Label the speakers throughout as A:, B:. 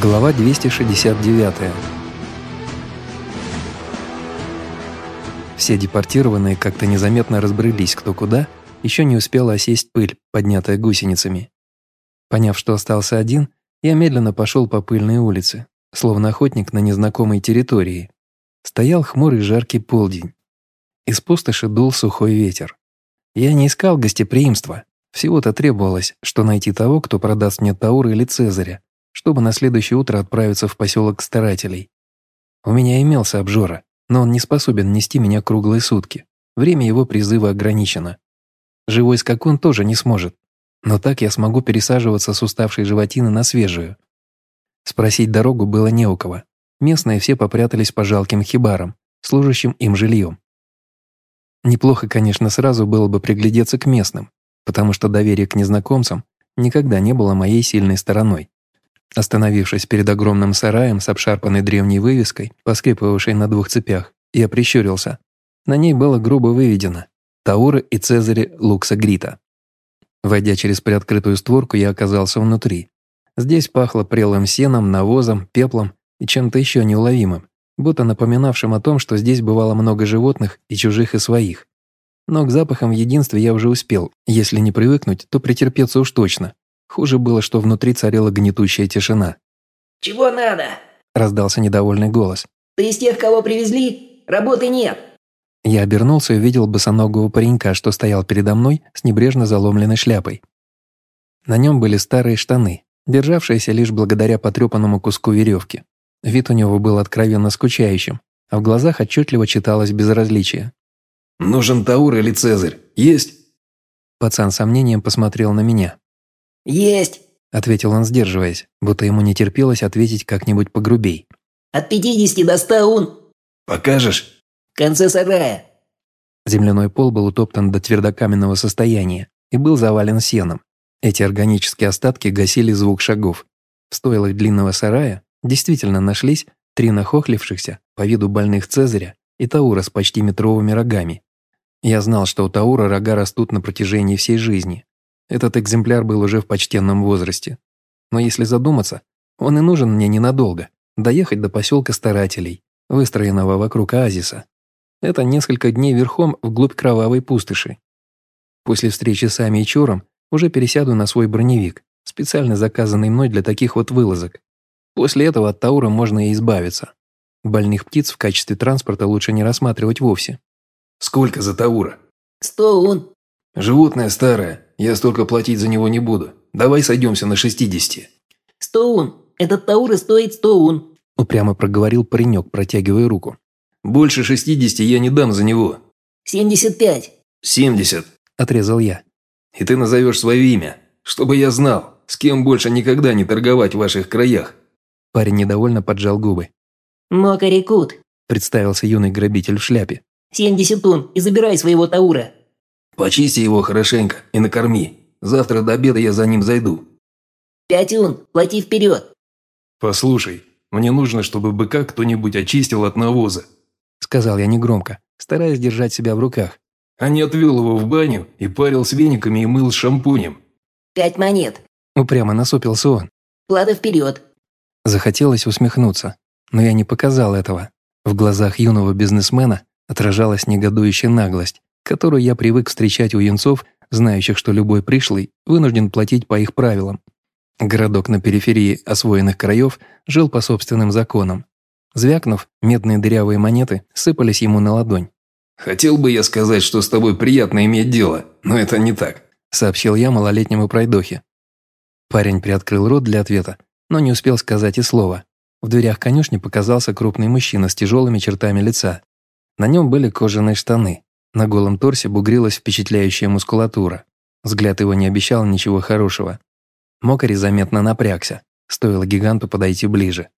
A: Глава 269. Все депортированные как-то незаметно разбрылись кто куда, еще не успела осесть пыль, поднятая гусеницами. Поняв, что остался один, я медленно пошел по пыльной улице, словно охотник на незнакомой территории. Стоял хмурый жаркий полдень. Из пустоши дул сухой ветер. Я не искал гостеприимства. Всего-то требовалось, что найти того, кто продаст мне Таура или Цезаря, чтобы на следующее утро отправиться в поселок старателей. У меня имелся обжора, но он не способен нести меня круглые сутки. Время его призыва ограничено. Живой скакун тоже не сможет, но так я смогу пересаживаться с уставшей животины на свежую. Спросить дорогу было не у кого. Местные все попрятались по жалким хибарам, служащим им жильем. Неплохо, конечно, сразу было бы приглядеться к местным, потому что доверие к незнакомцам никогда не было моей сильной стороной. Остановившись перед огромным сараем с обшарпанной древней вывеской, поскрипывавшей на двух цепях, я прищурился. На ней было грубо выведено «Таура и Цезаре Лукса Грита». Войдя через приоткрытую створку, я оказался внутри. Здесь пахло прелым сеном, навозом, пеплом и чем-то еще неуловимым, будто напоминавшим о том, что здесь бывало много животных и чужих, и своих. Но к запахам в единстве я уже успел, если не привыкнуть, то претерпеться уж точно. Хуже было, что внутри царила гнетущая тишина.
B: «Чего надо?»
A: – раздался недовольный голос.
B: «Ты из тех, кого привезли? Работы нет!»
A: Я обернулся и увидел босоногого паренька, что стоял передо мной с небрежно заломленной шляпой. На нем были старые штаны, державшиеся лишь благодаря потрепанному куску веревки. Вид у него был откровенно скучающим, а в глазах отчетливо читалось безразличие.
C: «Нужен Таур или Цезарь? Есть?»
A: Пацан с сомнением посмотрел на меня.
B: «Есть!»
A: – ответил он, сдерживаясь, будто ему не терпелось ответить как-нибудь погрубей.
B: «От пятидесяти до ста ун!»
C: «Покажешь?»
B: «В конце сарая!»
A: Земляной пол был утоптан до твердокаменного состояния и был завален сеном. Эти органические остатки гасили звук шагов. В стойлах длинного сарая действительно нашлись три нахохлившихся по виду больных Цезаря и Таура с почти метровыми рогами. Я знал, что у Таура рога растут на протяжении всей жизни, этот экземпляр был уже в почтенном возрасте. Но если задуматься, он и нужен мне ненадолго. Доехать до поселка старателей, выстроенного вокруг оазиса. Это несколько дней верхом вглубь кровавой пустоши. После встречи с Ами и Чором уже пересяду на свой броневик, специально заказанный мной для таких вот вылазок. После этого от Таура можно и избавиться. Больных птиц в качестве транспорта лучше не рассматривать вовсе.
C: «Сколько за Таура?»
B: «Сто ун».
C: «Животное старое, я столько платить за него не буду. Давай сойдемся на 60.
B: «Сто ун. Этот Таура стоит сто ун», –
A: упрямо проговорил паренек, протягивая руку.
C: «Больше 60 я не дам за него».
B: «Семьдесят пять».
C: «Семьдесят», –
A: отрезал я.
C: «И ты назовешь свое имя, чтобы я знал, с кем больше никогда не торговать в ваших краях».
A: Парень недовольно поджал губы.
B: «Мокарикут», –
A: представился юный грабитель в шляпе.
B: «Семьдесят ун и забирай своего Таура».
C: Почисти его хорошенько и накорми. Завтра до обеда я за ним зайду».
B: «Пять ун, плати вперед».
C: «Послушай, мне нужно, чтобы быка кто-нибудь очистил от навоза»,
A: сказал я негромко, стараясь держать себя в руках.
C: «А не отвел его в баню и парил с вениками и мыл с шампунем».
B: «Пять монет».
A: Упрямо насупился он.
B: «Плата вперед».
A: Захотелось усмехнуться, но я не показал этого. В глазах юного бизнесмена отражалась негодующая наглость, которую я привык встречать у юнцов, знающих, что любой пришлый вынужден платить по их правилам. Городок на периферии освоенных краев жил по собственным законам. Звякнув, медные дырявые монеты сыпались ему на ладонь.
C: «Хотел бы я сказать, что с тобой приятно иметь дело, но это не так»,
A: сообщил я малолетнему пройдохе. Парень приоткрыл рот для ответа, но не успел сказать и слова. В дверях конюшни показался крупный мужчина с тяжелыми чертами лица. На нем были кожаные штаны, на голом торсе бугрилась впечатляющая мускулатура. Взгляд его не обещал ничего хорошего. Мокари заметно напрягся. Стоило гиганту подойти ближе.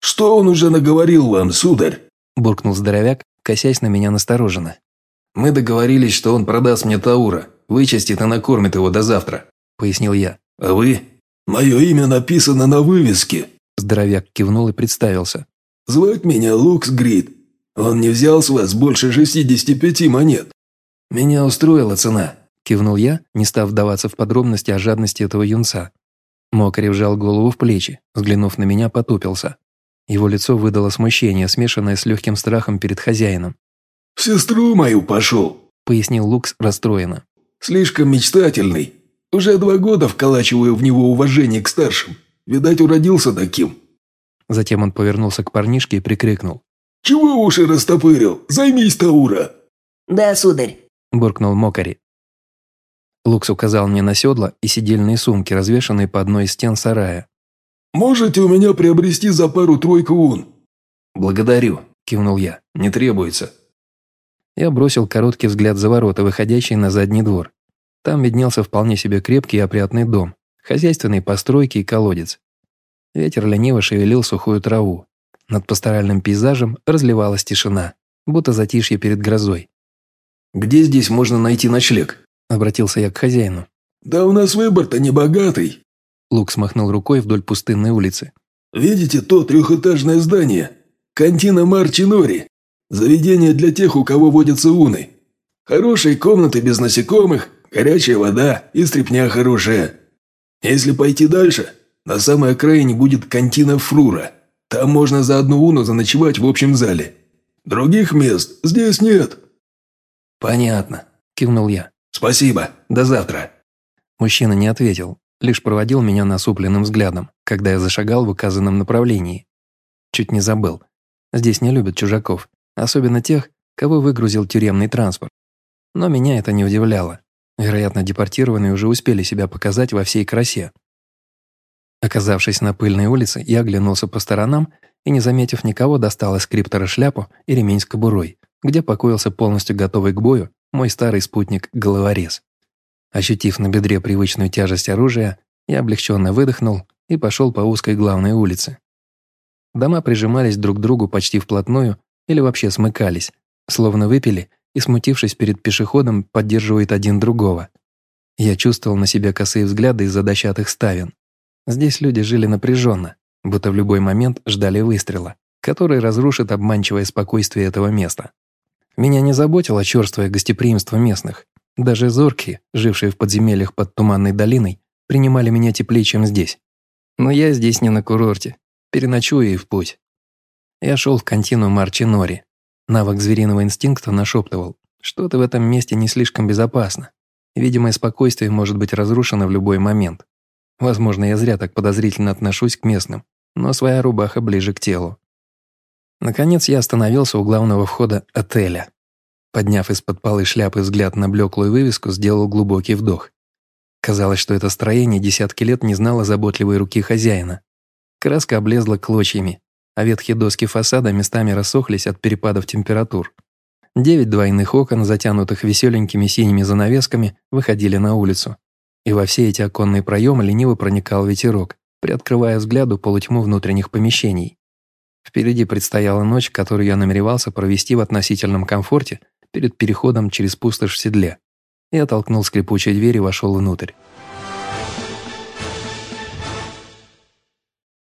D: «Что он уже наговорил вам, сударь?»
A: Буркнул здоровяк, косясь на меня настороженно.
C: «Мы договорились, что он продаст мне Таура, вычистит и накормит его до завтра», пояснил я.
D: «А вы?» «Мое имя написано на вывеске».
A: Здоровяк кивнул и представился.
D: «Звать меня Лукс Грид. Он не взял с вас больше 65 монет».
C: «Меня устроила цена», –
A: кивнул я, не став вдаваться в подробности о жадности этого юнца. Мокрий вжал голову в плечи, взглянув на меня, потупился. Его лицо выдало смущение, смешанное с легким страхом перед хозяином.
D: «В сестру мою пошел», —
A: пояснил Лукс расстроенно.
D: «Слишком мечтательный. Уже два года вколачиваю в него уважение к старшим. Видать, уродился таким».
A: Затем он повернулся к парнишке и прикрикнул.
D: «Чего уши растопырил? Займись, Таура!»
B: «Да, сударь», –
A: буркнул Мокари. Лукс указал мне на седла и сидельные сумки, развешанные по одной из стен сарая.
D: «Можете у меня приобрести за пару-тройку ун?»
C: «Благодарю», – кивнул я. «Не требуется».
A: Я бросил короткий взгляд за ворота, выходящие на задний двор. Там виднелся вполне себе крепкий и опрятный дом, хозяйственные постройки и колодец. Ветер лениво шевелил сухую траву. Над пасторальным пейзажем разливалась тишина, будто затишье перед грозой.
C: «Где здесь можно найти ночлег?»
A: – обратился я к хозяину.
D: «Да у нас выбор-то не богатый».
A: Лук смахнул рукой вдоль пустынной улицы.
D: «Видите то трехэтажное здание? Кантина Марчинори. Заведение для тех, у кого водятся уны. Хорошие комнаты без насекомых, горячая вода и стряпня хорошая. Если пойти дальше, на самой окраине будет кантина Фрура. Там можно за одну уну заночевать в общем зале. Других мест здесь нет».
C: «Понятно», – кивнул я.
D: «Спасибо. До завтра».
A: Мужчина не ответил, лишь проводил меня насупленным взглядом, когда я зашагал в указанном направлении. Чуть не забыл. Здесь не любят чужаков, особенно тех, кого выгрузил тюремный транспорт. Но меня это не удивляло. Вероятно, депортированные уже успели себя показать во всей красе. Оказавшись на пыльной улице, я оглянулся по сторонам и, не заметив никого, достал из криптора шляпу и ремень с кобурой, где покоился полностью готовый к бою мой старый спутник-головорез. Ощутив на бедре привычную тяжесть оружия, я облегченно выдохнул и пошел по узкой главной улице. Дома прижимались друг к другу почти вплотную или вообще смыкались, словно выпили и, смутившись перед пешеходом, поддерживает один другого. Я чувствовал на себе косые взгляды из-за дощатых ставен. Здесь люди жили напряженно, будто в любой момент ждали выстрела, который разрушит обманчивое спокойствие этого места. Меня не заботило черствое гостеприимство местных. Даже зорки, жившие в подземельях под Туманной долиной, принимали меня теплее, чем здесь. Но я здесь не на курорте. Переночую и в путь. Я шел в контину Марчи Нори, Навык звериного инстинкта нашептывал, что-то в этом месте не слишком безопасно. Видимое спокойствие может быть разрушено в любой момент. Возможно, я зря так подозрительно отношусь к местным, но своя рубаха ближе к телу. Наконец я остановился у главного входа отеля. Подняв из-под полы шляпы взгляд на блеклую вывеску, сделал глубокий вдох. Казалось, что это строение десятки лет не знало заботливой руки хозяина. Краска облезла клочьями, а ветхие доски фасада местами рассохлись от перепадов температур. Девять двойных окон, затянутых веселенькими синими занавесками, выходили на улицу. И во все эти оконные проемы лениво проникал ветерок, приоткрывая взгляду полутьму внутренних помещений. Впереди предстояла ночь, которую я намеревался провести в относительном комфорте перед переходом через пустошь в седле. Я толкнул скрипучие двери и вошел внутрь.